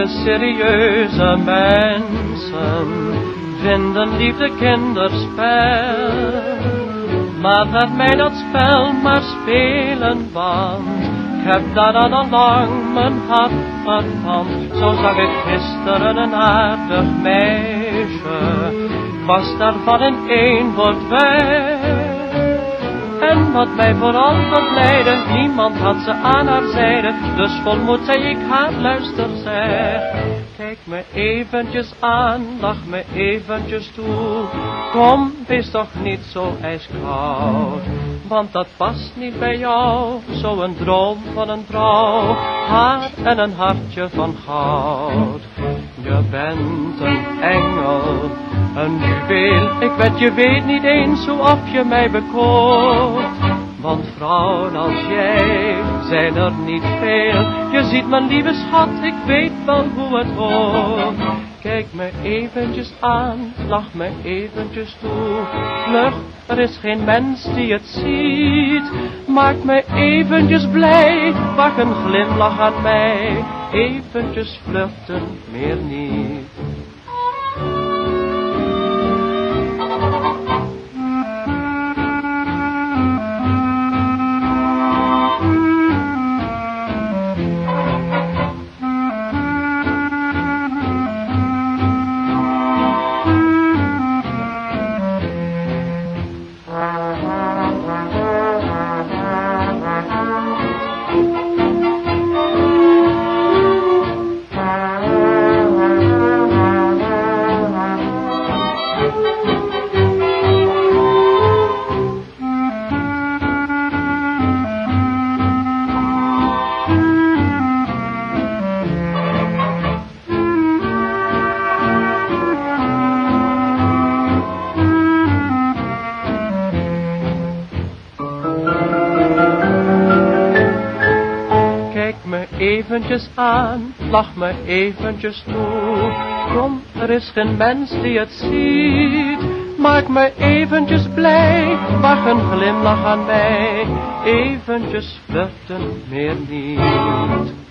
de serieuze mensen vinden liefde kinderspel. Maar dat mij dat spel maar spelen want ik heb daar al lang mijn hart van. Zo zag ik gisteren een aardig meisje, was daarvan in één woord weg. Wat mij vooral verblijdde, niemand had ze aan haar zijde, dus volmoed zei ik haar luister zeg. Kijk me eventjes aan, lach me eventjes toe, kom, wees toch niet zo ijskoud. Want dat past niet bij jou, zo'n droom van een vrouw, haar en een hartje van goud. Je bent een engel, een juweel, ik weet, je weet niet eens hoe of je mij bekoort. Want vrouwen als jij zijn er niet veel. Je ziet mijn lieve schat, ik weet wel hoe het hoort. Kijk me eventjes aan, lach me eventjes toe. Vlug, er is geen mens die het ziet. Maak me eventjes blij, wacht een glimlach aan mij. Eventjes vluchten, meer niet. Kijk me eventjes aan, lach me eventjes toe. Kom, er is geen mens die het ziet. Maak me eventjes blij, wacht een glimlach aan mij. Eventjes vluchten, meer niet.